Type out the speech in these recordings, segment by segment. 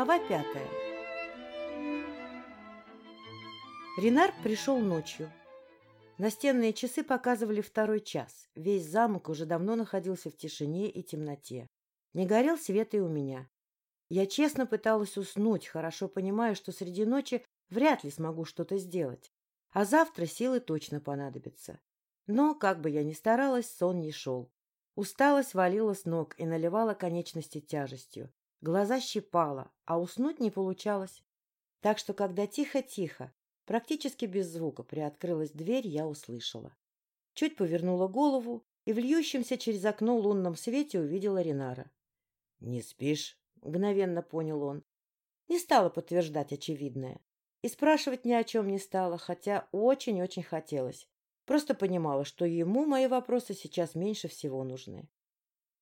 Глава пятая Ренар пришел ночью. Настенные часы показывали второй час. Весь замок уже давно находился в тишине и темноте. Не горел свет и у меня. Я честно пыталась уснуть, хорошо понимая, что среди ночи вряд ли смогу что-то сделать. А завтра силы точно понадобятся. Но, как бы я ни старалась, сон не шел. Усталость валила с ног и наливала конечности тяжестью. Глаза щипала, а уснуть не получалось. Так что, когда тихо-тихо, практически без звука, приоткрылась дверь, я услышала. Чуть повернула голову и в льющемся через окно лунном свете увидела Ринара. — Не спишь? — мгновенно понял он. Не стала подтверждать очевидное. И спрашивать ни о чем не стала, хотя очень-очень хотелось. Просто понимала, что ему мои вопросы сейчас меньше всего нужны.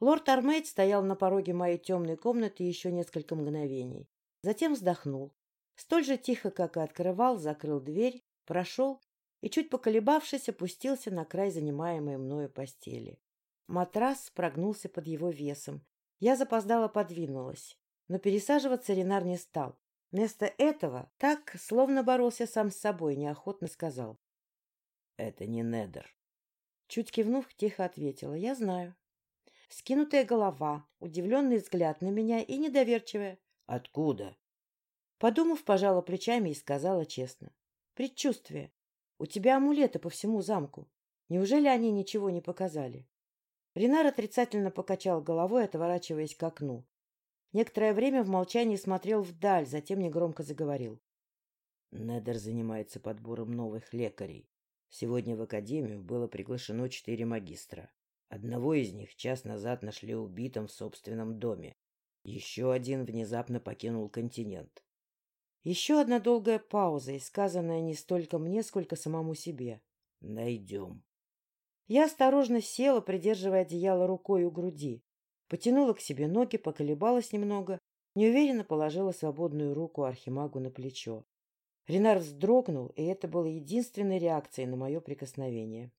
Лорд Армейд стоял на пороге моей темной комнаты еще несколько мгновений. Затем вздохнул. Столь же тихо, как и открывал, закрыл дверь, прошел и, чуть поколебавшись, опустился на край занимаемой мною постели. Матрас прогнулся под его весом. Я запоздала подвинулась, но пересаживаться Ренар не стал. Вместо этого так, словно боролся сам с собой, неохотно сказал. — Это не Недер. Чуть кивнув, тихо ответила. — Я знаю. Скинутая голова, удивленный взгляд на меня и недоверчивая. «Откуда?» Подумав, пожала плечами и сказала честно. «Предчувствие. У тебя амулеты по всему замку. Неужели они ничего не показали?» Ренар отрицательно покачал головой, отворачиваясь к окну. Некоторое время в молчании смотрел вдаль, затем негромко заговорил. Недер занимается подбором новых лекарей. Сегодня в академию было приглашено четыре магистра. Одного из них час назад нашли убитым в собственном доме. Еще один внезапно покинул континент. Еще одна долгая пауза, и сказанная не столько мне, сколько самому себе. «Найдем». Я осторожно села, придерживая одеяло рукой у груди. Потянула к себе ноги, поколебалась немного, неуверенно положила свободную руку архимагу на плечо. Ренар вздрогнул, и это было единственной реакцией на мое прикосновение.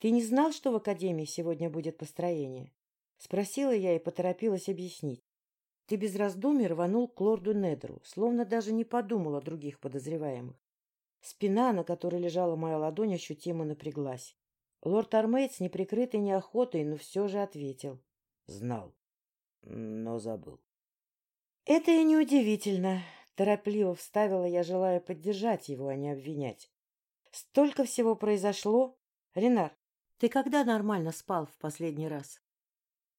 Ты не знал, что в академии сегодня будет построение? Спросила я и поторопилась объяснить. Ты без раздумий рванул к лорду Недру, словно даже не подумал о других подозреваемых. Спина, на которой лежала моя ладонь, ощутимо напряглась. Лорд Армейд с неприкрытой неохотой, но все же ответил. Знал, но забыл. Это и неудивительно. Торопливо вставила я, желая поддержать его, а не обвинять. Столько всего произошло. Ренар, ты когда нормально спал в последний раз?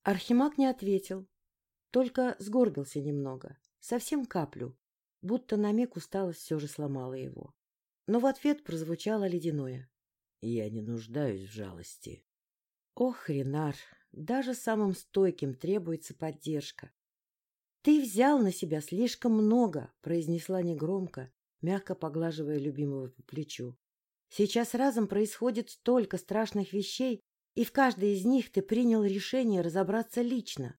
Архимаг не ответил, только сгорбился немного, совсем каплю, будто на миг усталость все же сломала его. Но в ответ прозвучало ледяное. Я не нуждаюсь в жалости. Ох, Ренар, даже самым стойким требуется поддержка. Ты взял на себя слишком много, произнесла негромко, мягко поглаживая любимого по плечу. Сейчас разом происходит столько страшных вещей, и в каждой из них ты принял решение разобраться лично.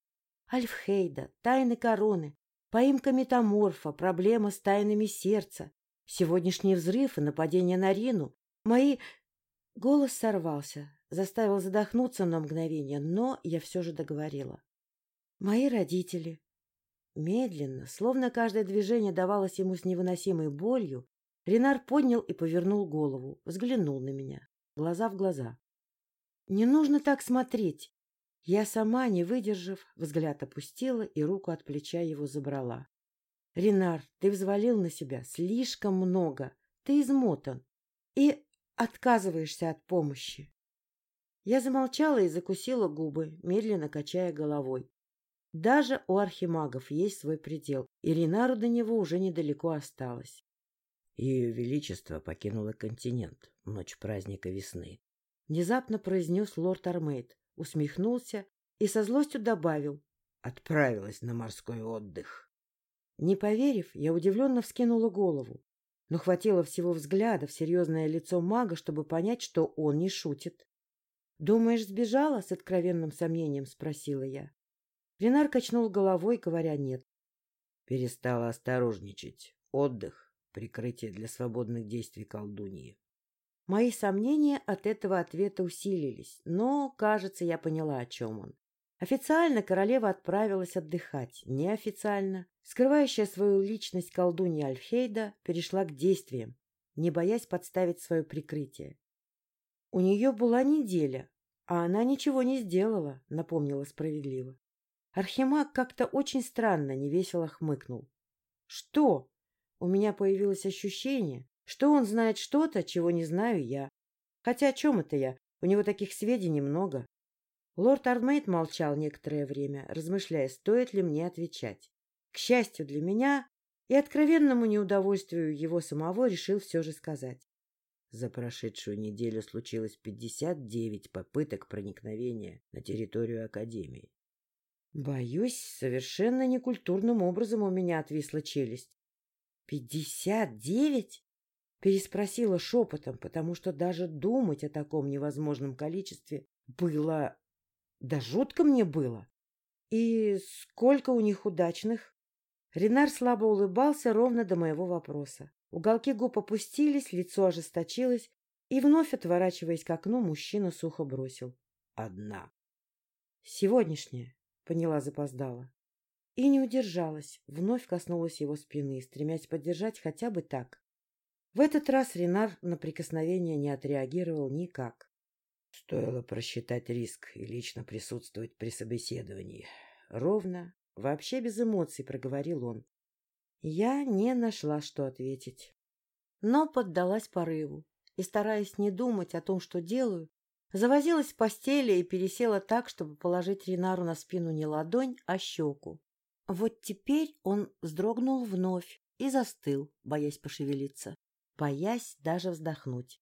Альфхейда, тайны короны, поимка метаморфа, проблема с тайнами сердца, сегодняшний взрыв и нападение на Рину. Мои... Голос сорвался, заставил задохнуться на мгновение, но я все же договорила. Мои родители. Медленно, словно каждое движение давалось ему с невыносимой болью, Ренар поднял и повернул голову, взглянул на меня, глаза в глаза. — Не нужно так смотреть. Я сама, не выдержав, взгляд опустила и руку от плеча его забрала. — Ренар, ты взвалил на себя слишком много. Ты измотан. И отказываешься от помощи. Я замолчала и закусила губы, медленно качая головой. Даже у архимагов есть свой предел, и Ренару до него уже недалеко осталось. Ее Величество покинуло континент в ночь праздника весны. Внезапно произнес лорд Армейд, усмехнулся и со злостью добавил. Отправилась на морской отдых. Не поверив, я удивленно вскинула голову, но хватило всего взгляда в серьезное лицо мага, чтобы понять, что он не шутит. — Думаешь, сбежала? — с откровенным сомнением спросила я. Ренар качнул головой, говоря нет. Перестала осторожничать. Отдых Прикрытие для свободных действий колдуньи. Мои сомнения от этого ответа усилились, но, кажется, я поняла, о чем он. Официально королева отправилась отдыхать, неофициально. Скрывающая свою личность колдунья Альфейда перешла к действиям, не боясь подставить свое прикрытие. У нее была неделя, а она ничего не сделала, напомнила справедливо. Архимаг как-то очень странно невесело хмыкнул. Что? У меня появилось ощущение, что он знает что-то, чего не знаю я. Хотя о чем это я? У него таких сведений много. Лорд Армейд молчал некоторое время, размышляя, стоит ли мне отвечать. К счастью для меня и откровенному неудовольствию его самого решил все же сказать. За прошедшую неделю случилось 59 попыток проникновения на территорию Академии. Боюсь, совершенно некультурным образом у меня отвисла челюсть. «Пятьдесят девять?» Переспросила шепотом, потому что даже думать о таком невозможном количестве было да жутко мне было. И сколько у них удачных? Ренар слабо улыбался ровно до моего вопроса. Уголки губ опустились, лицо ожесточилось, и вновь, отворачиваясь к окну, мужчина сухо бросил. Одна. Сегодняшняя, поняла запоздала. И не удержалась, вновь коснулась его спины, стремясь поддержать хотя бы так. В этот раз Ренар на прикосновение не отреагировал никак. Стоило просчитать риск и лично присутствовать при собеседовании. Ровно, вообще без эмоций, проговорил он. Я не нашла, что ответить. Но поддалась порыву и, стараясь не думать о том, что делаю, завозилась в постели и пересела так, чтобы положить Ринару на спину не ладонь, а щеку. Вот теперь он вздрогнул вновь и застыл, боясь пошевелиться, боясь даже вздохнуть.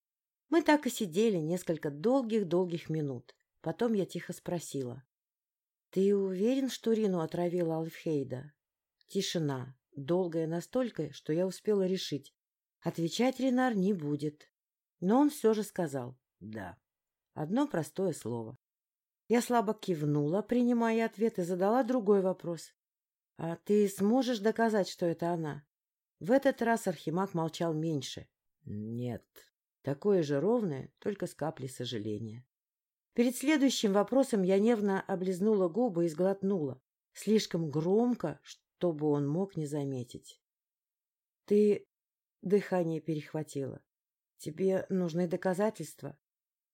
Мы так и сидели несколько долгих-долгих минут. Потом я тихо спросила. — Ты уверен, что Рину отравила Алфхейда? Тишина, долгая настолько, что я успела решить. Отвечать Ренар не будет. Но он все же сказал «да». Одно простое слово. Я слабо кивнула, принимая ответ, и задала другой вопрос. — А ты сможешь доказать, что это она? В этот раз Архимаг молчал меньше. — Нет, Такое же ровное, только с каплей сожаления. Перед следующим вопросом я нервно облизнула губы и сглотнула. Слишком громко, чтобы он мог не заметить. — Ты... — дыхание перехватило. — Тебе нужны доказательства?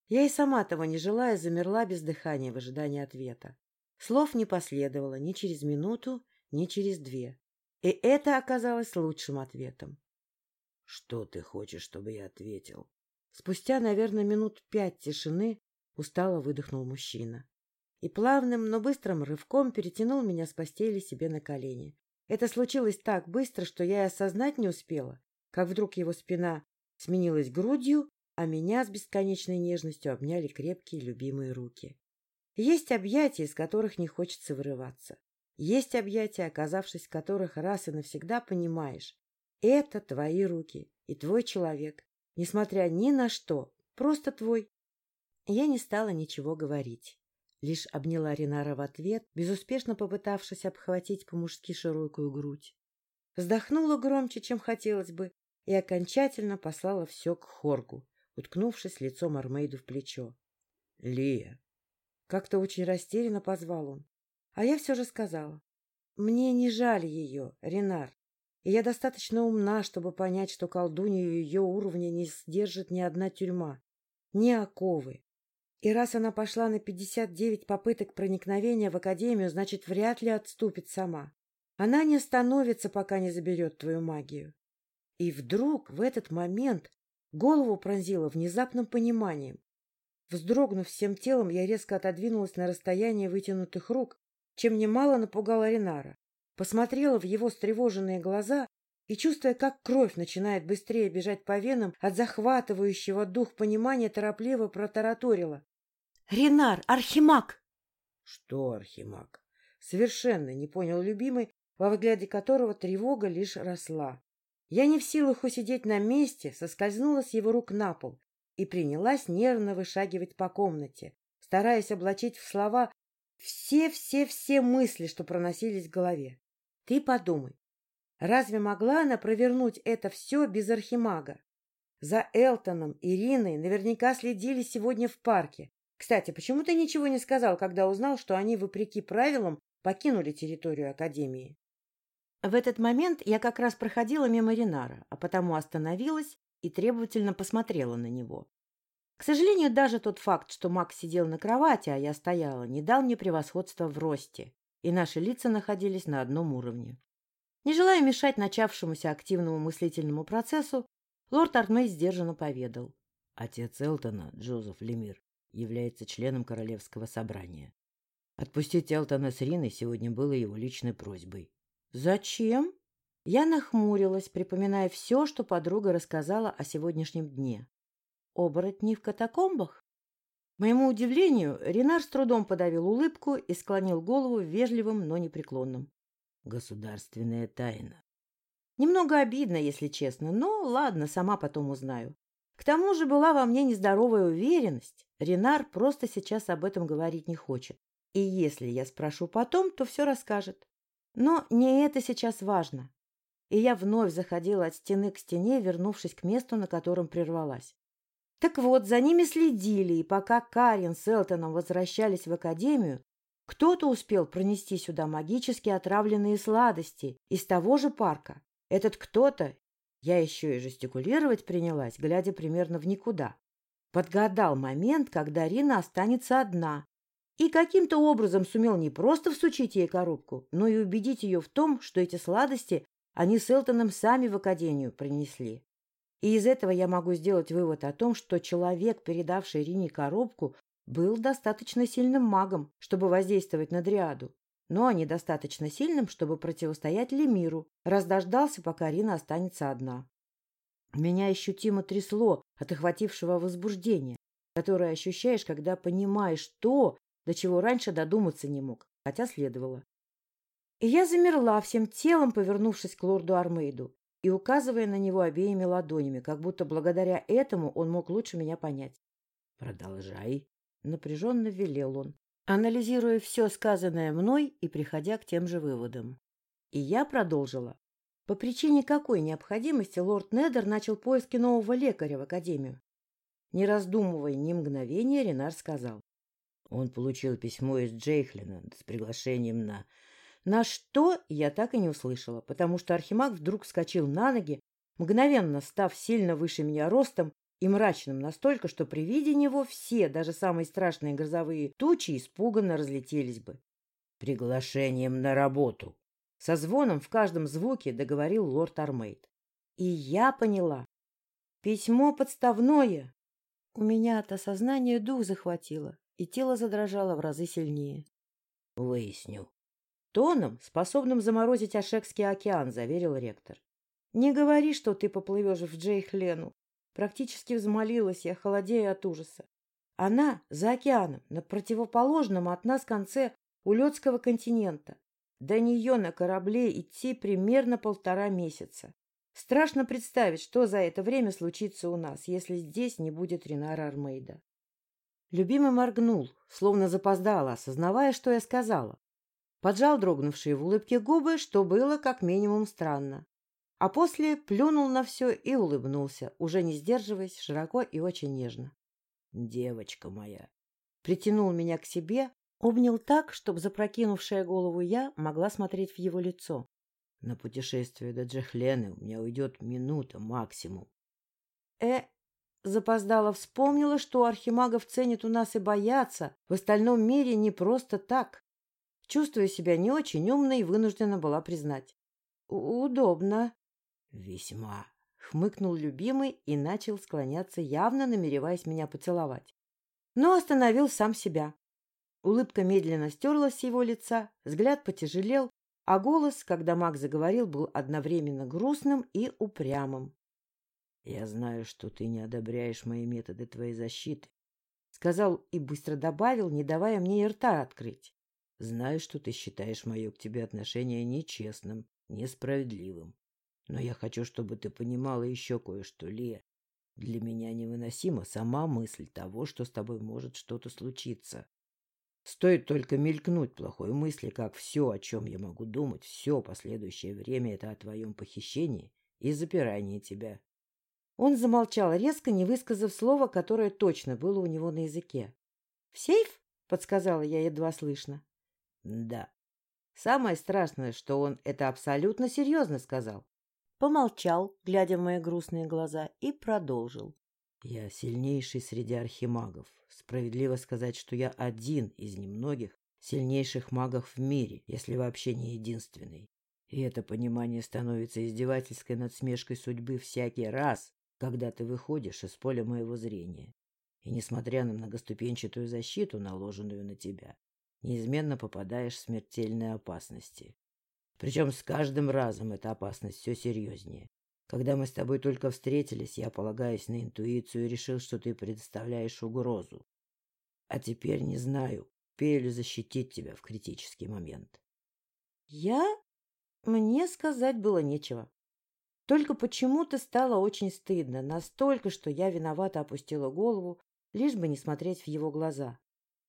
Я и сама того не желая замерла без дыхания в ожидании ответа. Слов не последовало ни через минуту, ни через две. И это оказалось лучшим ответом. — Что ты хочешь, чтобы я ответил? Спустя, наверное, минут пять тишины устало выдохнул мужчина. И плавным, но быстрым рывком перетянул меня с постели себе на колени. Это случилось так быстро, что я и осознать не успела, как вдруг его спина сменилась грудью, а меня с бесконечной нежностью обняли крепкие любимые руки. Есть объятия, из которых не хочется вырываться. Есть объятия, оказавшись в которых раз и навсегда понимаешь, это твои руки и твой человек, Несмотря ни на что, просто твой. Я не стала ничего говорить. Лишь обняла Ринара в ответ, безуспешно попытавшись обхватить по-мужски широкую грудь. Вздохнула громче, чем хотелось бы, и окончательно послала все к Хоргу, уткнувшись лицом Армейду в плечо. — Лия! Как-то очень растерянно позвал он. А я все же сказала. — Мне не жаль ее, Ренар и я достаточно умна, чтобы понять, что колдунью ее уровня не сдержит ни одна тюрьма, ни оковы. И раз она пошла на пятьдесят девять попыток проникновения в Академию, значит, вряд ли отступит сама. Она не остановится, пока не заберет твою магию. И вдруг в этот момент голову пронзило внезапным пониманием. Вздрогнув всем телом, я резко отодвинулась на расстояние вытянутых рук, чем немало напугала Ринара посмотрела в его встревоженные глаза и, чувствуя, как кровь начинает быстрее бежать по венам от захватывающего дух понимания, торопливо протараторила. — Ренар, Архимаг! — Что Архимаг? Совершенно не понял любимый, во взгляде которого тревога лишь росла. Я не в силах усидеть на месте, соскользнула с его рук на пол и принялась нервно вышагивать по комнате, стараясь облачить в слова все-все-все мысли, что проносились в голове. Ты подумай, разве могла она провернуть это все без архимага? За Элтоном Ириной наверняка следили сегодня в парке, Кстати, почему ты ничего не сказал, когда узнал, что они, вопреки правилам, покинули территорию Академии? В этот момент я как раз проходила мимо Ринара, а потому остановилась и требовательно посмотрела на него. К сожалению, даже тот факт, что Макс сидел на кровати, а я стояла, не дал мне превосходства в росте, и наши лица находились на одном уровне. Не желая мешать начавшемуся активному мыслительному процессу, лорд Артмей сдержанно поведал. Отец Элтона, Джозеф Лемир, является членом Королевского собрания. Отпустить Элтона с Риной сегодня было его личной просьбой. «Зачем?» Я нахмурилась, припоминая все, что подруга рассказала о сегодняшнем дне. «Оборотни в катакомбах?» К моему удивлению, Ренар с трудом подавил улыбку и склонил голову вежливым, но непреклонным. «Государственная тайна». Немного обидно, если честно, но ладно, сама потом узнаю. К тому же была во мне нездоровая уверенность. Ренар просто сейчас об этом говорить не хочет. И если я спрошу потом, то все расскажет. Но не это сейчас важно. И я вновь заходила от стены к стене, вернувшись к месту, на котором прервалась. Так вот, за ними следили, и пока Карин с Элтоном возвращались в академию, кто-то успел пронести сюда магически отравленные сладости из того же парка. Этот кто-то я еще и жестикулировать принялась, глядя примерно в никуда. Подгадал момент, когда Рина останется одна, и каким-то образом сумел не просто всучить ей коробку, но и убедить ее в том, что эти сладости они с Элтоном сами в академию принесли. И из этого я могу сделать вывод о том, что человек, передавший Рине коробку, был достаточно сильным магом, чтобы воздействовать на Дриаду но недостаточно сильным, чтобы противостоять Лемиру, раз пока Рина останется одна. Меня ощутимо трясло от охватившего возбуждения, которое ощущаешь, когда понимаешь то, до чего раньше додуматься не мог, хотя следовало. И я замерла всем телом, повернувшись к лорду Армейду и указывая на него обеими ладонями, как будто благодаря этому он мог лучше меня понять. — Продолжай, — напряженно велел он анализируя все сказанное мной и приходя к тем же выводам. И я продолжила. По причине какой необходимости лорд Недер начал поиски нового лекаря в академию? Не раздумывая ни мгновения, Ренар сказал. Он получил письмо из Джейхлина с приглашением на... На что я так и не услышала, потому что Архимаг вдруг вскочил на ноги, мгновенно став сильно выше меня ростом и мрачным настолько, что при виде него все, даже самые страшные грозовые тучи, испуганно разлетелись бы. «Приглашением на работу!» Со звоном в каждом звуке договорил лорд Армейд. И я поняла. Письмо подставное. У меня от осознания дух захватило, и тело задрожало в разы сильнее. «Выясню». Тоном, способным заморозить Ашекский океан, заверил ректор. «Не говори, что ты поплывешь в Джейхлену. Практически взмолилась я, холодея от ужаса. Она за океаном, на противоположном от нас конце Улетского континента. До нее на корабле идти примерно полтора месяца. Страшно представить, что за это время случится у нас, если здесь не будет Ренара Армейда. Любимый моргнул, словно запоздало, осознавая, что я сказала. Поджал дрогнувшие в улыбке губы, что было как минимум странно. А после плюнул на все и улыбнулся, уже не сдерживаясь, широко и очень нежно. «Девочка моя!» Притянул меня к себе, обнял так, чтобы запрокинувшая голову я могла смотреть в его лицо. «На путешествие до Джехлены у меня уйдет минута максимум». «Э...» Запоздала вспомнила, что архимагов ценят у нас и боятся, в остальном мире не просто так. Чувствуя себя не очень умной, вынуждена была признать. «Удобно», «Весьма», — хмыкнул любимый и начал склоняться, явно намереваясь меня поцеловать. Но остановил сам себя. Улыбка медленно стерлась с его лица, взгляд потяжелел, а голос, когда маг заговорил, был одновременно грустным и упрямым. «Я знаю, что ты не одобряешь мои методы твоей защиты», — сказал и быстро добавил, не давая мне и рта открыть. «Знаю, что ты считаешь мое к тебе отношение нечестным, несправедливым. Но я хочу, чтобы ты понимала еще кое-что, Ле. Для меня невыносима сама мысль того, что с тобой может что-то случиться. Стоит только мелькнуть плохой мысли, как все, о чем я могу думать, все последующее время — это о твоем похищении и запирании тебя. Он замолчал резко, не высказав слова, которое точно было у него на языке. В сейф? — подсказала я едва слышно. — Да. Самое страшное, что он это абсолютно серьезно сказал. Помолчал, глядя в мои грустные глаза, и продолжил. Я сильнейший среди архимагов. Справедливо сказать, что я один из немногих сильнейших магов в мире, если вообще не единственный. И это понимание становится издевательской надсмешкой судьбы всякий раз, когда ты выходишь из поля моего зрения. И несмотря на многоступенчатую защиту, наложенную на тебя, неизменно попадаешь в смертельные опасности. Причем с каждым разом эта опасность все серьезнее. Когда мы с тобой только встретились, я, полагаясь на интуицию, решил, что ты представляешь угрозу. А теперь не знаю, успею ли защитить тебя в критический момент. Я? Мне сказать было нечего. Только почему-то стало очень стыдно, настолько, что я виновато опустила голову, лишь бы не смотреть в его глаза.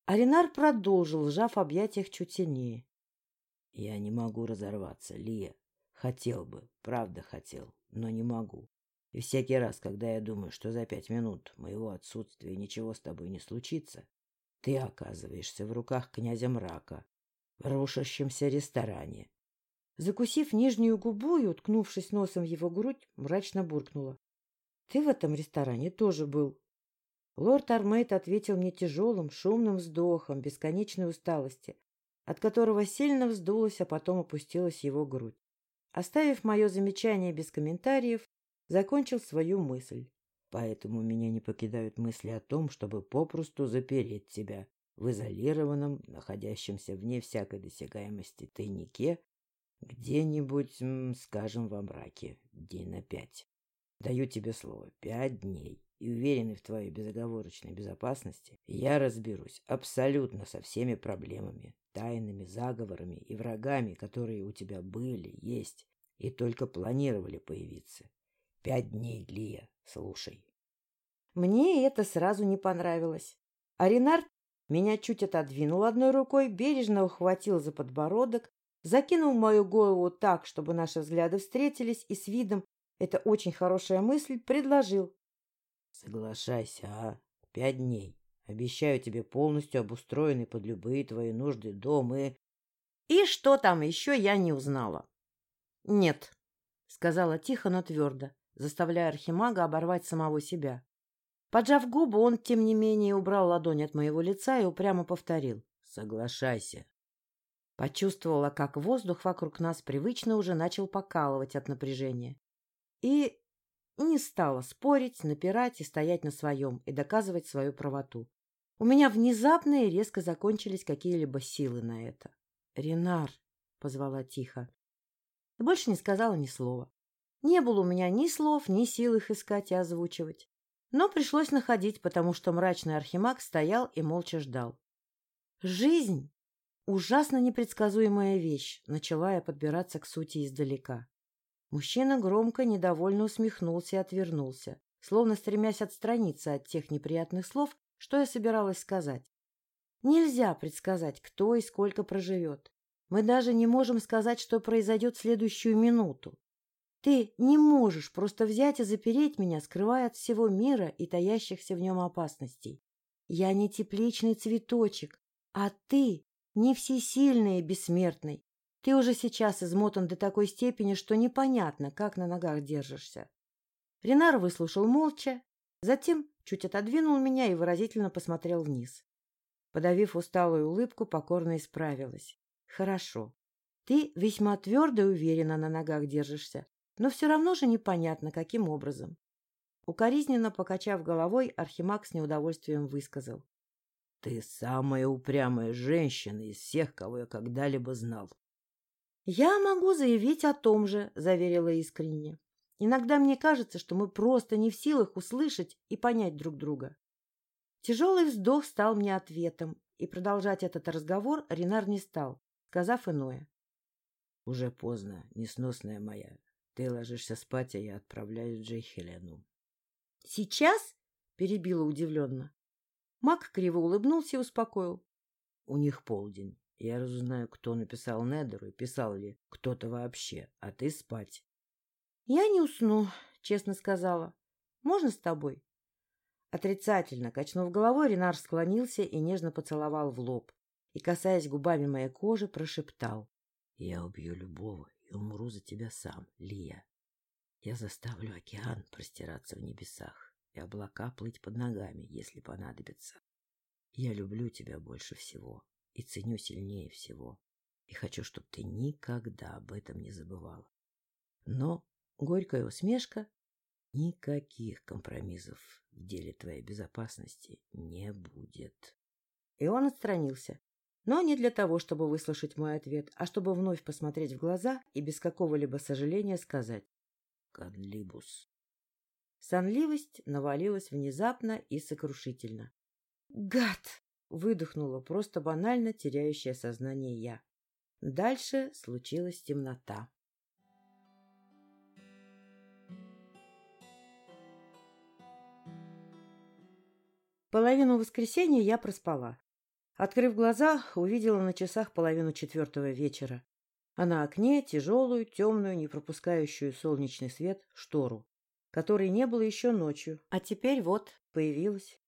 Аринар продолжил, сжав объятиях чуть сильнее. — Я не могу разорваться, Лия. Хотел бы, правда хотел но не могу. И всякий раз, когда я думаю, что за пять минут моего отсутствия ничего с тобой не случится, ты оказываешься в руках князя мрака, в рушащемся ресторане. Закусив нижнюю губу и уткнувшись носом в его грудь, мрачно буркнула. — Ты в этом ресторане тоже был. Лорд Армейт ответил мне тяжелым, шумным вздохом бесконечной усталости, от которого сильно вздулась, а потом опустилась его грудь. Оставив мое замечание без комментариев, закончил свою мысль. Поэтому меня не покидают мысли о том, чтобы попросту запереть тебя в изолированном, находящемся вне всякой досягаемости тайнике, где-нибудь, скажем, во мраке, день на пять. Даю тебе слово, пять дней, и уверенный в твоей безоговорочной безопасности, я разберусь абсолютно со всеми проблемами, тайными заговорами и врагами, которые у тебя были, есть и только планировали появиться. Пять дней, Лия, слушай. Мне это сразу не понравилось. А меня чуть отодвинул одной рукой, бережно ухватил за подбородок, закинул мою голову так, чтобы наши взгляды встретились, и с видом «это очень хорошая мысль» предложил. Соглашайся, а? Пять дней. Обещаю тебе полностью обустроенный под любые твои нужды дом и... И что там еще я не узнала. Нет, сказала тихо, но твердо, заставляя Архимага оборвать самого себя. Поджав губы, он, тем не менее, убрал ладонь от моего лица и упрямо повторил. Соглашайся. Почувствовала, как воздух вокруг нас привычно уже начал покалывать от напряжения. И не стала спорить, напирать и стоять на своем, и доказывать свою правоту. У меня внезапно и резко закончились какие-либо силы на это. «Ренар!» — позвала тихо. Больше не сказала ни слова. Не было у меня ни слов, ни сил их искать и озвучивать. Но пришлось находить, потому что мрачный архимаг стоял и молча ждал. «Жизнь — ужасно непредсказуемая вещь», — начала я подбираться к сути издалека. Мужчина громко, недовольно усмехнулся и отвернулся, словно стремясь отстраниться от тех неприятных слов, что я собиралась сказать? Нельзя предсказать, кто и сколько проживет. Мы даже не можем сказать, что произойдет в следующую минуту. Ты не можешь просто взять и запереть меня, скрывая от всего мира и таящихся в нем опасностей. Я не тепличный цветочек, а ты не всесильный и бессмертный. Ты уже сейчас измотан до такой степени, что непонятно, как на ногах держишься. Ренар выслушал молча, затем чуть отодвинул меня и выразительно посмотрел вниз. Подавив усталую улыбку, покорно исправилась. — Хорошо. Ты весьма твердо и уверенно на ногах держишься, но все равно же непонятно, каким образом. Укоризненно покачав головой, Архимаг с неудовольствием высказал. — Ты самая упрямая женщина из всех, кого я когда-либо знал. — Я могу заявить о том же, — заверила искренне. Иногда мне кажется, что мы просто не в силах услышать и понять друг друга. Тяжелый вздох стал мне ответом, и продолжать этот разговор Ренар не стал, сказав иное. — Уже поздно, несносная моя. Ты ложишься спать, а я отправляюсь в Джейхелену. — Сейчас? — перебила удивленно. Мак криво улыбнулся и успокоил. — У них полдень. Я разузнаю, кто написал Недеру и писал ли кто-то вообще, а ты спать. «Я не усну», — честно сказала. «Можно с тобой?» Отрицательно качнув головой, Ренар склонился и нежно поцеловал в лоб. И, касаясь губами моей кожи, прошептал. — Я убью любого и умру за тебя сам, Лия. Я заставлю океан простираться в небесах и облака плыть под ногами, если понадобится. Я люблю тебя больше всего и ценю сильнее всего, и хочу, чтобы ты никогда об этом не забывала. Но горькая усмешка Никаких компромиссов в деле твоей безопасности не будет. И он отстранился. Но не для того, чтобы выслушать мой ответ, а чтобы вновь посмотреть в глаза и без какого-либо сожаления сказать «Кадлибус». Сонливость навалилась внезапно и сокрушительно. «Гад!» — выдохнула просто банально теряющее сознание я. Дальше случилась темнота. Половину воскресенья я проспала. Открыв глаза, увидела на часах половину четвертого вечера, а на окне тяжелую, темную, не пропускающую солнечный свет штору, которой не было еще ночью, а теперь вот появилась.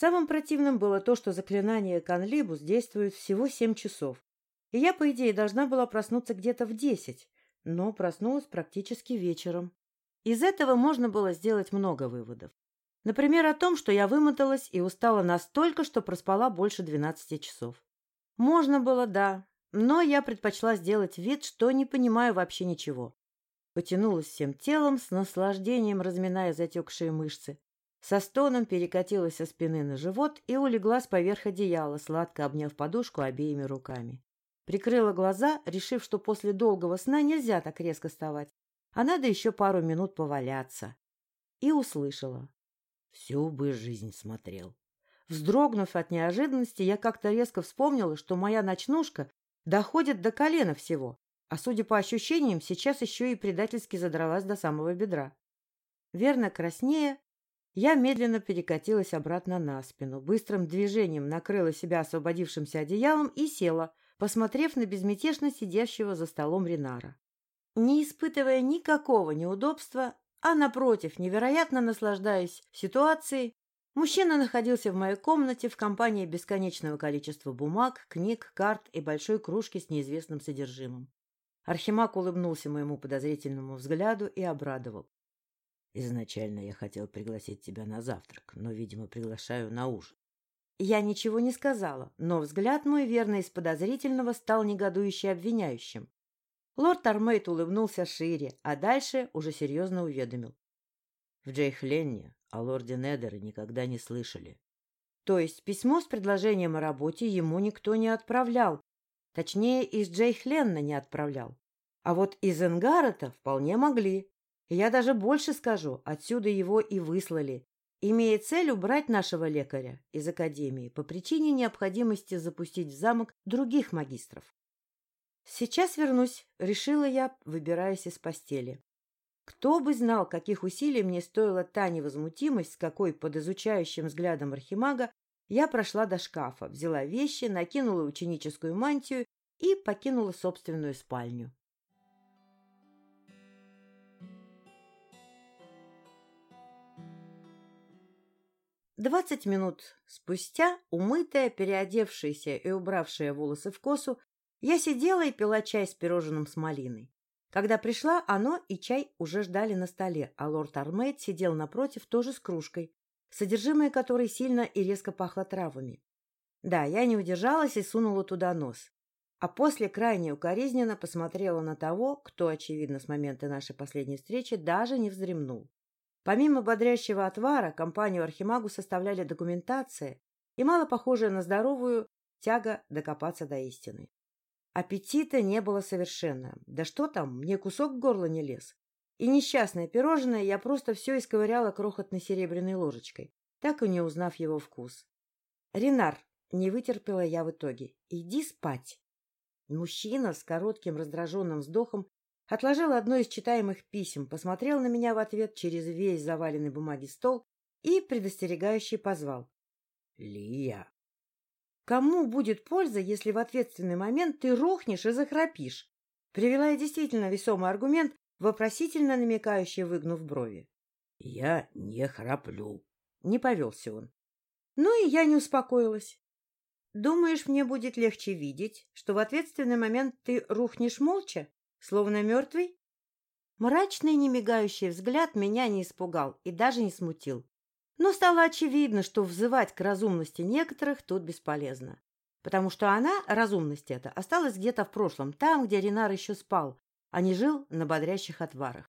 Самым противным было то, что заклинание Канлибус действует всего семь часов, и я, по идее, должна была проснуться где-то в десять, но проснулась практически вечером. Из этого можно было сделать много выводов. Например, о том, что я вымоталась и устала настолько, что проспала больше 12 часов. Можно было, да, но я предпочла сделать вид, что не понимаю вообще ничего. Потянулась всем телом, с наслаждением разминая затекшие мышцы. Со стоном перекатилась со спины на живот и улеглась поверх одеяла, сладко обняв подушку обеими руками. Прикрыла глаза, решив, что после долгого сна нельзя так резко вставать, а надо еще пару минут поваляться. И услышала. Всю бы жизнь смотрел. Вздрогнув от неожиданности, я как-то резко вспомнила, что моя ночнушка доходит до колена всего, а, судя по ощущениям, сейчас еще и предательски задралась до самого бедра. Верно краснея, я медленно перекатилась обратно на спину, быстрым движением накрыла себя освободившимся одеялом и села, посмотрев на безмятежно сидящего за столом Ринара. Не испытывая никакого неудобства, а напротив, невероятно наслаждаясь ситуацией, мужчина находился в моей комнате в компании бесконечного количества бумаг, книг, карт и большой кружки с неизвестным содержимым. Архимаг улыбнулся моему подозрительному взгляду и обрадовал. «Изначально я хотел пригласить тебя на завтрак, но, видимо, приглашаю на ужин». Я ничего не сказала, но взгляд мой, верно из подозрительного, стал негодующе обвиняющим. Лорд Армейт улыбнулся шире, а дальше уже серьезно уведомил. В Джейхленне о лорде Недере никогда не слышали. То есть письмо с предложением о работе ему никто не отправлял. Точнее, из Джейхленна не отправлял. А вот из Энгарета вполне могли. Я даже больше скажу, отсюда его и выслали, имея цель убрать нашего лекаря из Академии по причине необходимости запустить в замок других магистров. «Сейчас вернусь», — решила я, выбираясь из постели. Кто бы знал, каких усилий мне стоила та невозмутимость, с какой под изучающим взглядом архимага я прошла до шкафа, взяла вещи, накинула ученическую мантию и покинула собственную спальню. Двадцать минут спустя, умытая, переодевшаяся и убравшая волосы в косу, я сидела и пила чай с пирожным с малиной. Когда пришла, оно и чай уже ждали на столе, а лорд Армейд сидел напротив тоже с кружкой, содержимое которой сильно и резко пахло травами. Да, я не удержалась и сунула туда нос. А после крайне укоризненно посмотрела на того, кто, очевидно, с момента нашей последней встречи даже не вздремнул. Помимо бодрящего отвара, компанию Архимагу составляли документация и мало похожая на здоровую тяга докопаться до истины. Аппетита не было совершенно. Да что там, мне кусок в горло не лез. И несчастное пирожное я просто все исковыряла крохотной серебряной ложечкой, так и не узнав его вкус. «Ренар!» — не вытерпела я в итоге. «Иди спать!» Мужчина с коротким раздраженным вздохом отложил одно из читаемых писем, посмотрел на меня в ответ через весь заваленный бумаги стол и предостерегающе позвал. «Лия!» Кому будет польза, если в ответственный момент ты рухнешь и захрапишь? Привела я действительно весомый аргумент, вопросительно намекающий, выгнув брови. — Я не храплю. Не повелся он. Ну и я не успокоилась. Думаешь, мне будет легче видеть, что в ответственный момент ты рухнешь молча, словно мертвый? Мрачный, немигающий взгляд меня не испугал и даже не смутил. Но стало очевидно, что взывать к разумности некоторых тут бесполезно. Потому что она, разумность эта, осталась где-то в прошлом, там, где Ренар еще спал, а не жил на бодрящих отварах.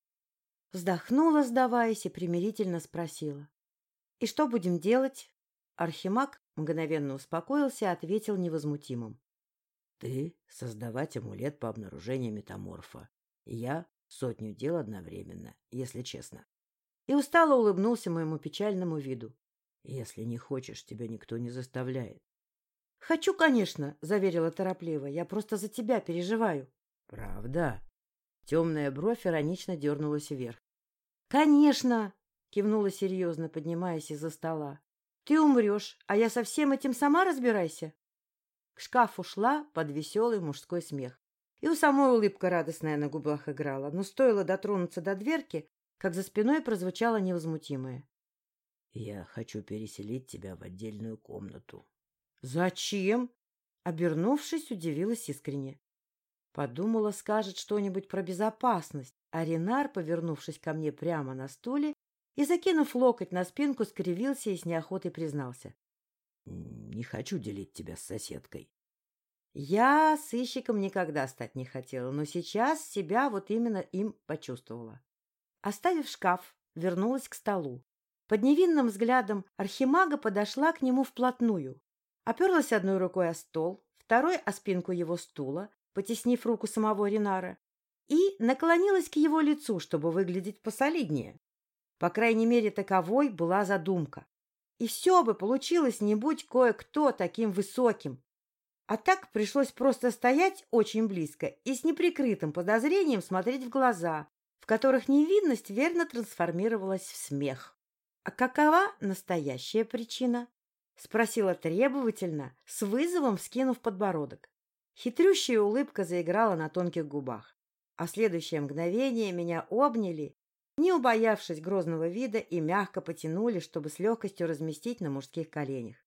Вздохнула, сдаваясь, и примирительно спросила. — И что будем делать? Архимаг мгновенно успокоился и ответил невозмутимым. — Ты — создавать амулет по обнаружению метаморфа. Я — сотню дел одновременно, если честно. И устало улыбнулся моему печальному виду. — Если не хочешь, тебя никто не заставляет. — Хочу, конечно, — заверила торопливо. — Я просто за тебя переживаю. — Правда? Темная бровь иронично дернулась вверх. — Конечно! — кивнула серьезно, поднимаясь из-за стола. — Ты умрешь, а я со всем этим сама разбирайся. К шкафу шла под веселый мужской смех. И у самой улыбка радостная на губах играла, но стоило дотронуться до дверки, как за спиной прозвучало невозмутимое. — Я хочу переселить тебя в отдельную комнату. — Зачем? Обернувшись, удивилась искренне. Подумала, скажет что-нибудь про безопасность, а Ренар, повернувшись ко мне прямо на стуле и, закинув локоть на спинку, скривился и с неохотой признался. — Не хочу делить тебя с соседкой. Я сыщиком никогда стать не хотела, но сейчас себя вот именно им почувствовала. Оставив шкаф, вернулась к столу. Под невинным взглядом архимага подошла к нему вплотную. Оперлась одной рукой о стол, второй о спинку его стула, потеснив руку самого Ринара, и наклонилась к его лицу, чтобы выглядеть посолиднее. По крайней мере, таковой была задумка. И все бы получилось, не будь кое-кто таким высоким. А так пришлось просто стоять очень близко и с неприкрытым подозрением смотреть в глаза, в которых невинность верно трансформировалась в смех. «А какова настоящая причина?» — спросила требовательно, с вызовом вскинув подбородок. Хитрющая улыбка заиграла на тонких губах, а в следующее мгновение меня обняли, не убоявшись грозного вида, и мягко потянули, чтобы с легкостью разместить на мужских коленях.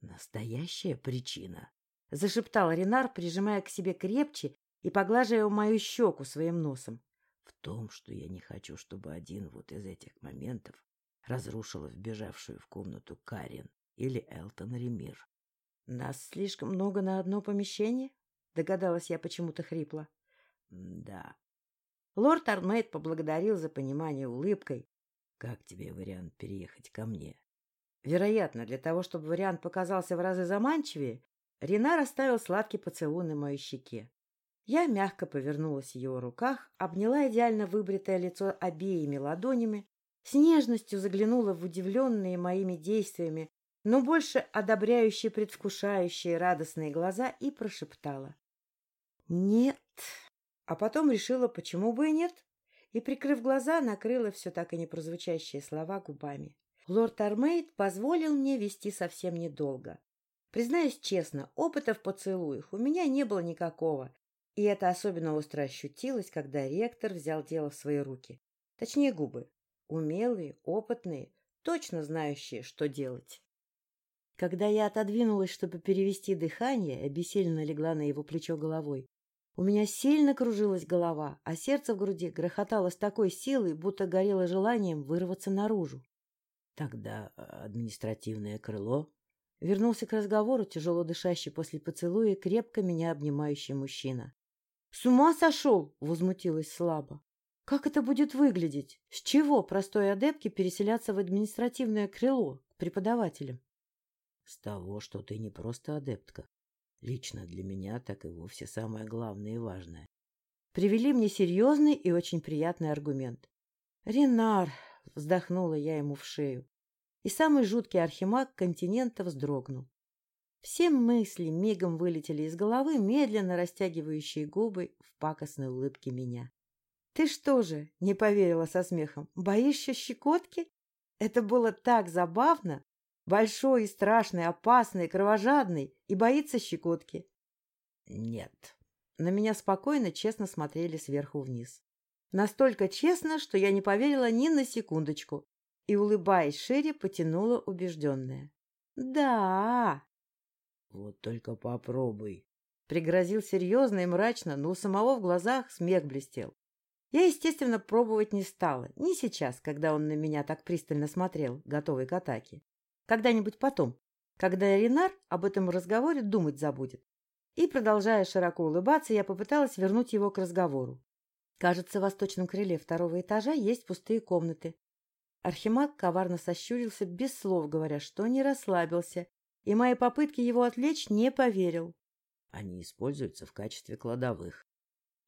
«Настоящая причина!» — зашептал Ренар, прижимая к себе крепче и поглаживая мою щеку своим носом. «В том, что я не хочу, чтобы один вот из этих моментов разрушила вбежавшую в комнату Карин или Элтон Ремир. «Нас слишком много на одно помещение?» — догадалась я почему-то хрипло. «Да». Лорд Армейд поблагодарил за понимание улыбкой. «Как тебе вариант переехать ко мне?» Вероятно, для того, чтобы вариант показался в разы заманчивее, Ренар оставил сладкий поцелуй на моей щеке. Я мягко повернулась в его руках, обняла идеально выбритое лицо обеими ладонями, с нежностью заглянула в удивленные моими действиями но больше одобряющие, предвкушающие радостные глаза и прошептала. «Нет». А потом решила, почему бы и нет, и, прикрыв глаза, накрыла все так и не прозвучащие слова губами. Лорд Армейд позволил мне вести совсем недолго. Признаюсь честно, опыта в поцелуях у меня не было никакого, и это особенно остро ощутилось, когда ректор взял дело в свои руки. Точнее, губы. Умелые, опытные, точно знающие, что делать. Когда я отодвинулась, чтобы перевести дыхание, обессиленно легла на его плечо головой. У меня сильно кружилась голова, а сердце в груди грохотало с такой силой, будто горело желанием вырваться наружу. Тогда а, административное крыло Вернулся к разговору тяжело дышащий после поцелуя крепко меня обнимающий мужчина. — С ума сошел! — возмутилась слабо. — Как это будет выглядеть? С чего простой адепке переселяться в административное крыло к преподавателям? с того, что ты не просто адептка. Лично для меня так и вовсе самое главное и важное. Привели мне серьезный и очень приятный аргумент. «Ренар!» — вздохнула я ему в шею. И самый жуткий архимаг континента вздрогнул. Все мысли мигом вылетели из головы, медленно растягивающие губы в пакостной улыбке меня. «Ты что же?» — не поверила со смехом. «Боишься щекотки?» Это было так забавно, Большой и страшный, опасный, кровожадный и боится щекотки. Нет. На меня спокойно, честно смотрели сверху вниз. Настолько честно, что я не поверила ни на секундочку. и, улыбаясь шире, потянула убежденная. «Да!» «Вот только попробуй!» Пригрозил серьезно и мрачно, но у самого в глазах смех блестел. Я, естественно, пробовать не стала. Не сейчас, когда он на меня так пристально смотрел, готовый к атаке. Когда-нибудь потом, когда Ренар об этом разговоре думать забудет. И, продолжая широко улыбаться, я попыталась вернуть его к разговору. Кажется, в восточном крыле второго этажа есть пустые комнаты. Архимаг коварно сощурился, без слов говоря, что не расслабился, и мои попытки его отвлечь не поверил. Они используются в качестве кладовых.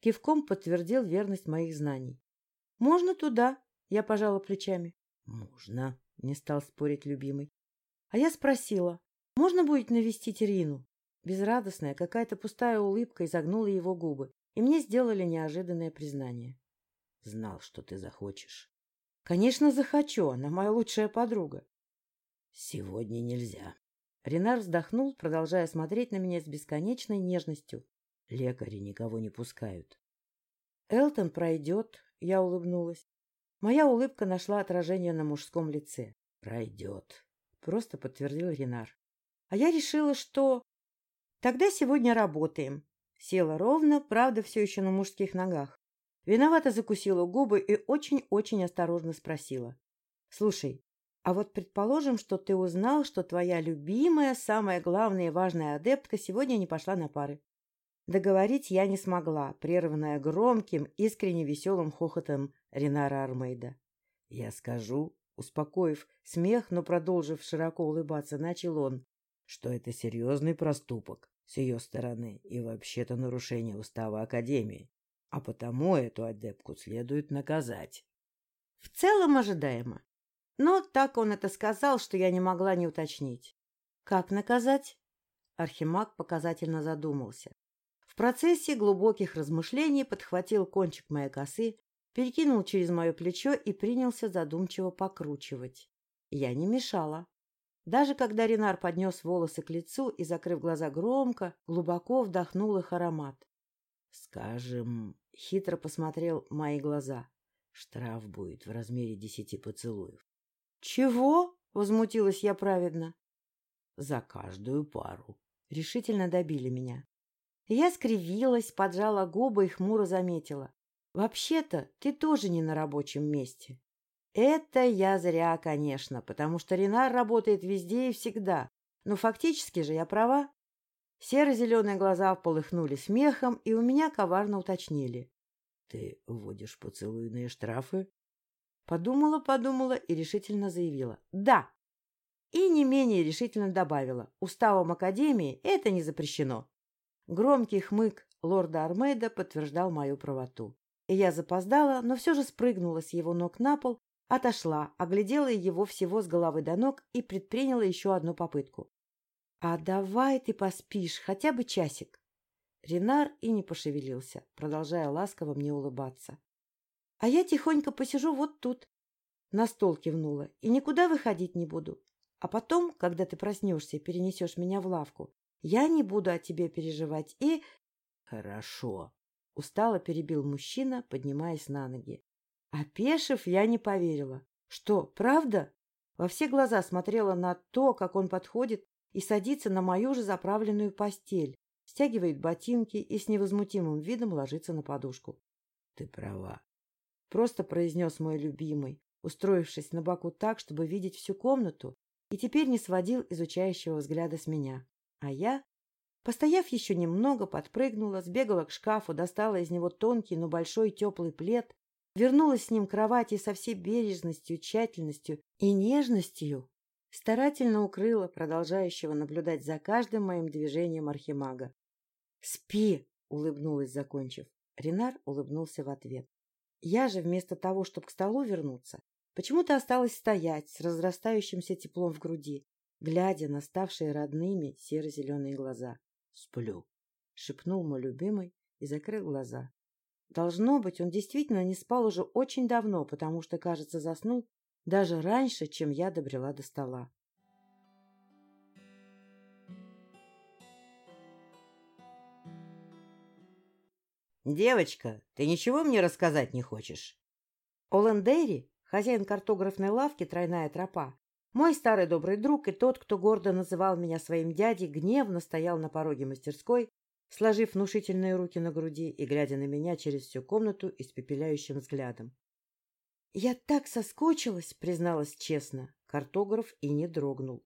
Кивком подтвердил верность моих знаний. — Можно туда? — я пожала плечами. — Можно, — не стал спорить любимый. А я спросила, можно будет навестить Ирину? Безрадостная, какая-то пустая улыбка изогнула его губы, и мне сделали неожиданное признание. — Знал, что ты захочешь. — Конечно, захочу, она моя лучшая подруга. — Сегодня нельзя. Ренар вздохнул, продолжая смотреть на меня с бесконечной нежностью. Лекари никого не пускают. Элтон пройдет, я улыбнулась. Моя улыбка нашла отражение на мужском лице. Пройдет, просто подтвердил Ренар. А я решила, что... Тогда сегодня работаем. Села ровно, правда, все еще на мужских ногах. Виновато закусила губы и очень-очень осторожно спросила. — Слушай, а вот предположим, что ты узнал, что твоя любимая, самая главная и важная адептка сегодня не пошла на пары. Договорить я не смогла, прерванная громким, искренне веселым хохотом Ренара Армейда. Я скажу, успокоив смех, но продолжив широко улыбаться, начал он, что это серьезный проступок с ее стороны и вообще-то нарушение устава Академии, а потому эту адепку следует наказать. В целом ожидаемо. Но так он это сказал, что я не могла не уточнить. Как наказать? Архимаг показательно задумался. В процессе глубоких размышлений подхватил кончик моей косы, перекинул через мое плечо и принялся задумчиво покручивать. Я не мешала. Даже когда Ренар поднес волосы к лицу и, закрыв глаза громко, глубоко вдохнул их аромат. «Скажем...» — хитро посмотрел мои глаза. «Штраф будет в размере десяти поцелуев». «Чего?» — возмутилась я праведно. «За каждую пару». Решительно добили меня. Я скривилась, поджала губы и хмуро заметила. «Вообще-то ты тоже не на рабочем месте». Это я зря, конечно, потому что Ренар работает везде и всегда. Но фактически же я права. Серо-зеленые глаза полыхнули смехом, и у меня коварно уточнили. — Ты вводишь поцелуйные штрафы? Подумала, подумала и решительно заявила. — Да. И не менее решительно добавила. Уставом Академии это не запрещено. Громкий хмык лорда Армейда подтверждал мою правоту. Я запоздала, но все же спрыгнула с его ног на пол, отошла, оглядела его всего с головы до ног и предприняла еще одну попытку. — А давай ты поспишь хотя бы часик. Ренар и не пошевелился, продолжая ласково мне улыбаться. — А я тихонько посижу вот тут. На стол кивнула. И никуда выходить не буду. А потом, когда ты проснешься и перенесешь меня в лавку, я не буду о тебе переживать и... — Хорошо, — устало перебил мужчина, поднимаясь на ноги. Опешив, я не поверила. Что, правда? Во все глаза смотрела на то, как он подходит и садится на мою же заправленную постель, стягивает ботинки и с невозмутимым видом ложится на подушку. — Ты права. — просто произнес мой любимый, устроившись на боку так, чтобы видеть всю комнату, и теперь не сводил изучающего взгляда с меня. А я, постояв еще немного, подпрыгнула, сбегала к шкафу, достала из него тонкий, но большой теплый плед, вернулась с ним к кровати со всей бережностью, тщательностью и нежностью, старательно укрыла продолжающего наблюдать за каждым моим движением архимага. «Спи!» — улыбнулась, закончив. Ренар улыбнулся в ответ. Я же, вместо того, чтобы к столу вернуться, почему-то осталась стоять с разрастающимся теплом в груди, глядя на ставшие родными серо-зеленые глаза. — Сплю, — шепнул мой любимый и закрыл глаза. Должно быть, он действительно не спал уже очень давно, потому что, кажется, заснул даже раньше, чем я добрела до стола. «Девочка, ты ничего мне рассказать не хочешь?» Олендейри хозяин картографной лавки «Тройная тропа», мой старый добрый друг и тот, кто гордо называл меня своим дядей, гневно стоял на пороге мастерской, сложив внушительные руки на груди и глядя на меня через всю комнату испепеляющим взглядом. «Я так соскучилась», — призналась честно. Картограф и не дрогнул.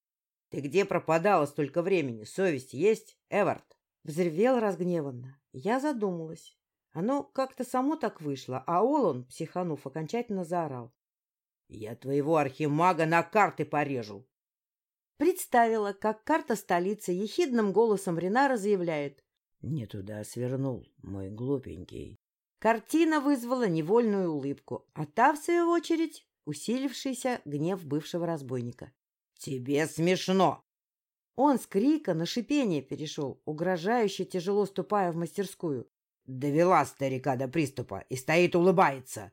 «Ты где пропадала столько времени? Совесть есть, Эвард?» Взревел разгневанно. Я задумалась. Оно как-то само так вышло, а Олан, психанув, окончательно заорал. «Я твоего архимага на карты порежу!» Представила, как карта столицы ехидным голосом Ренара заявляет. «Не туда свернул, мой глупенький». Картина вызвала невольную улыбку, а та, в свою очередь, усилившийся гнев бывшего разбойника. «Тебе смешно!» Он с крика на шипение перешел, угрожающе тяжело ступая в мастерскую. Довела старика до приступа и стоит улыбается.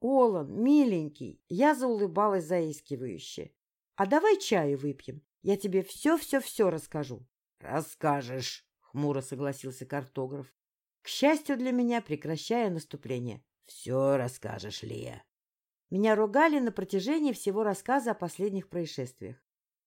Олан, миленький, я заулыбалась заискивающе. А давай чаю выпьем, я тебе все-все-все расскажу. Расскажешь, хмуро согласился картограф. К счастью для меня, прекращая наступление. Все расскажешь, Лия. Меня ругали на протяжении всего рассказа о последних происшествиях.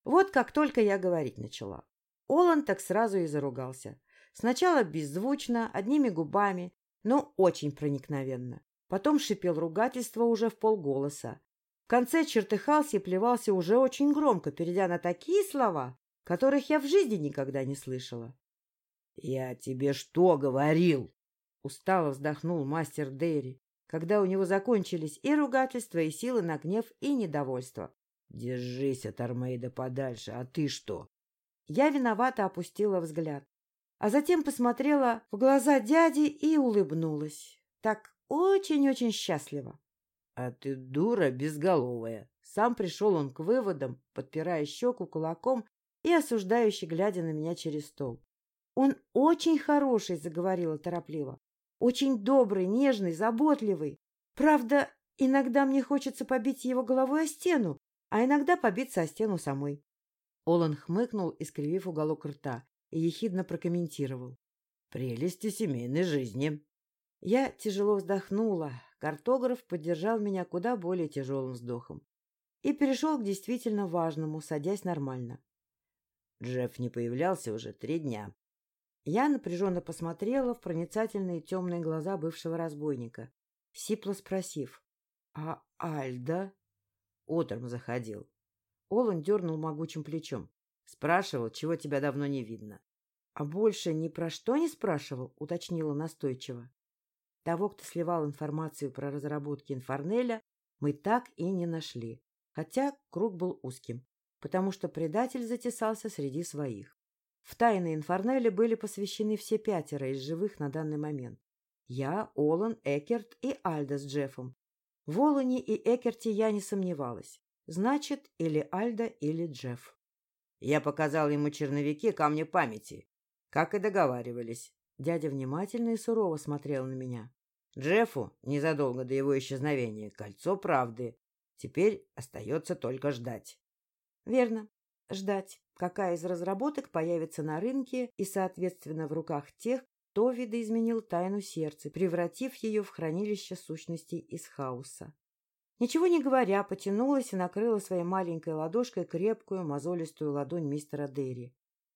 Вот как только я говорить начала. Олан так сразу и заругался. Сначала беззвучно, одними губами, но очень проникновенно. Потом шипел ругательство уже в полголоса. В конце чертыхался и плевался уже очень громко, перейдя на такие слова, которых я в жизни никогда не слышала. — Я тебе что говорил? — устало вздохнул мастер Дейри, когда у него закончились и ругательства, и силы на гнев, и недовольство. Держись от Армейда подальше, а ты что? Я виновато опустила взгляд, а затем посмотрела в глаза дяди и улыбнулась. Так очень-очень счастливо. А ты дура безголовая. Сам пришел он к выводам, подпирая щеку кулаком и осуждающе глядя на меня через стол. Он очень хороший, заговорила торопливо. Очень добрый, нежный, заботливый. Правда, иногда мне хочется побить его головой о стену, а иногда побиться о стену самой. Олан хмыкнул, искривив уголок рта, и ехидно прокомментировал. «Прелести семейной жизни». Я тяжело вздохнула. Картограф поддержал меня куда более тяжелым вздохом. И перешел к действительно важному, садясь нормально. Джефф не появлялся уже три дня. Я напряженно посмотрела в проницательные темные глаза бывшего разбойника, сипло спросив, «А Альда?» Утром заходил. Олан дернул могучим плечом. Спрашивал, чего тебя давно не видно. — А больше ни про что не спрашивал? — уточнила настойчиво. Того, кто сливал информацию про разработки Инфорнеля, мы так и не нашли. Хотя круг был узким, потому что предатель затесался среди своих. В тайны Инфорнеля были посвящены все пятеро из живых на данный момент. Я, Олан, Экерт и Альда с Джеффом, в Олане и Экерте я не сомневалась. Значит, или Альда, или Джефф. Я показал ему черновики камня памяти, как и договаривались. Дядя внимательно и сурово смотрел на меня. Джеффу, незадолго до его исчезновения, кольцо правды. Теперь остается только ждать. Верно. Ждать, какая из разработок появится на рынке и, соответственно, в руках тех, кто видоизменил тайну сердца, превратив ее в хранилище сущностей из хаоса. Ничего не говоря, потянулась и накрыла своей маленькой ладошкой крепкую мозолистую ладонь мистера Дерри.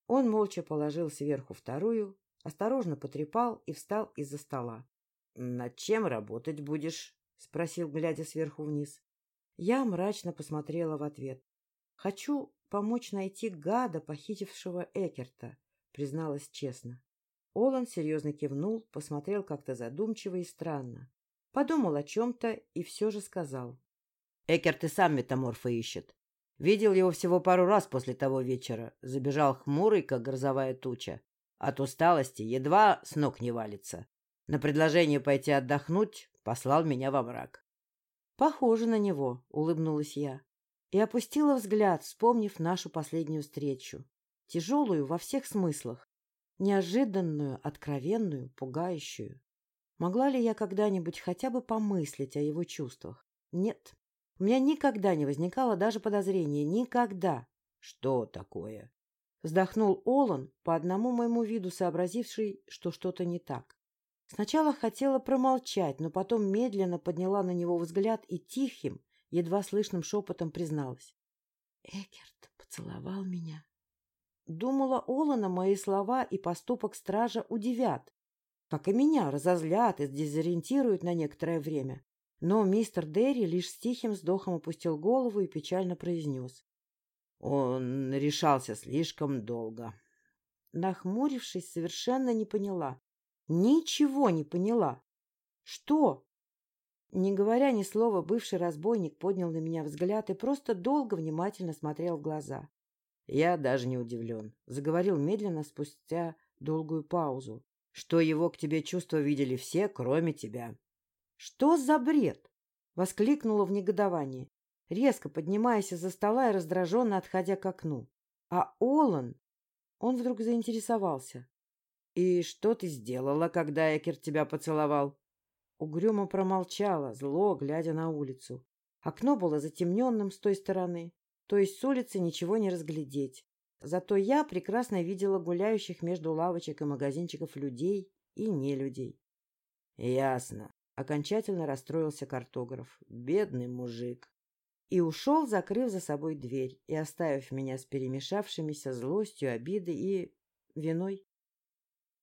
Он молча положил сверху вторую, осторожно потрепал и встал из-за стола. — Над чем работать будешь? — спросил, глядя сверху вниз. Я мрачно посмотрела в ответ. — Хочу помочь найти гада, похитившего Экерта, призналась честно. Олан серьезно кивнул, посмотрел как-то задумчиво и странно. Подумал о чем-то и все же сказал. Экерт и сам метаморфа ищет. Видел его всего пару раз после того вечера. Забежал хмурый, как грозовая туча. От усталости едва с ног не валится. На предложение пойти отдохнуть послал меня во мрак. — Похоже на него, — улыбнулась я. И опустила взгляд, вспомнив нашу последнюю встречу. Тяжелую во всех смыслах неожиданную, откровенную, пугающую. Могла ли я когда-нибудь хотя бы помыслить о его чувствах? Нет. У меня никогда не возникало даже подозрения. Никогда. Что такое? Вздохнул Олан, по одному моему виду сообразивший, что что-то не так. Сначала хотела промолчать, но потом медленно подняла на него взгляд и тихим, едва слышным шепотом призналась. Экерт поцеловал меня. Думала, Олана мои слова и поступок стража удивят, как и меня, разозлят и дезориентируют на некоторое время. Но мистер Дерри лишь с тихим вздохом опустил голову и печально произнес. Он решался слишком долго. Нахмурившись, совершенно не поняла. Ничего не поняла. Что? Не говоря ни слова, бывший разбойник поднял на меня взгляд и просто долго внимательно смотрел в глаза. Я даже не удивлен. Заговорил медленно спустя долгую паузу. Что его к тебе чувства видели все, кроме тебя. «Что за бред?» — воскликнула в негодовании, резко поднимаясь из-за стола и раздраженно отходя к окну. «А Олан?» Он вдруг заинтересовался. «И что ты сделала, когда Экер тебя поцеловал?» Угрюмо промолчала, зло, глядя на улицу. Окно было затемненным с той стороны, то есть с улицы ничего не разглядеть. Зато я прекрасно видела гуляющих между лавочек и магазинчиков людей и нелюдей. — Ясно. Окончательно расстроился картограф. Бедный мужик. И ушел, закрыв за собой дверь и оставив меня с перемешавшимися злостью, обидой и виной.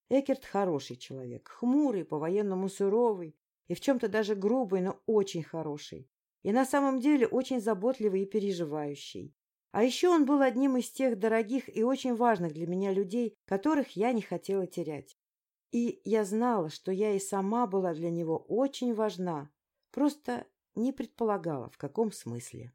Экерт хороший человек, хмурый, по-военному суровый и в чем-то даже грубый, но очень хороший. И на самом деле очень заботливый и переживающий. А еще он был одним из тех дорогих и очень важных для меня людей, которых я не хотела терять. И я знала, что я и сама была для него очень важна, просто не предполагала, в каком смысле.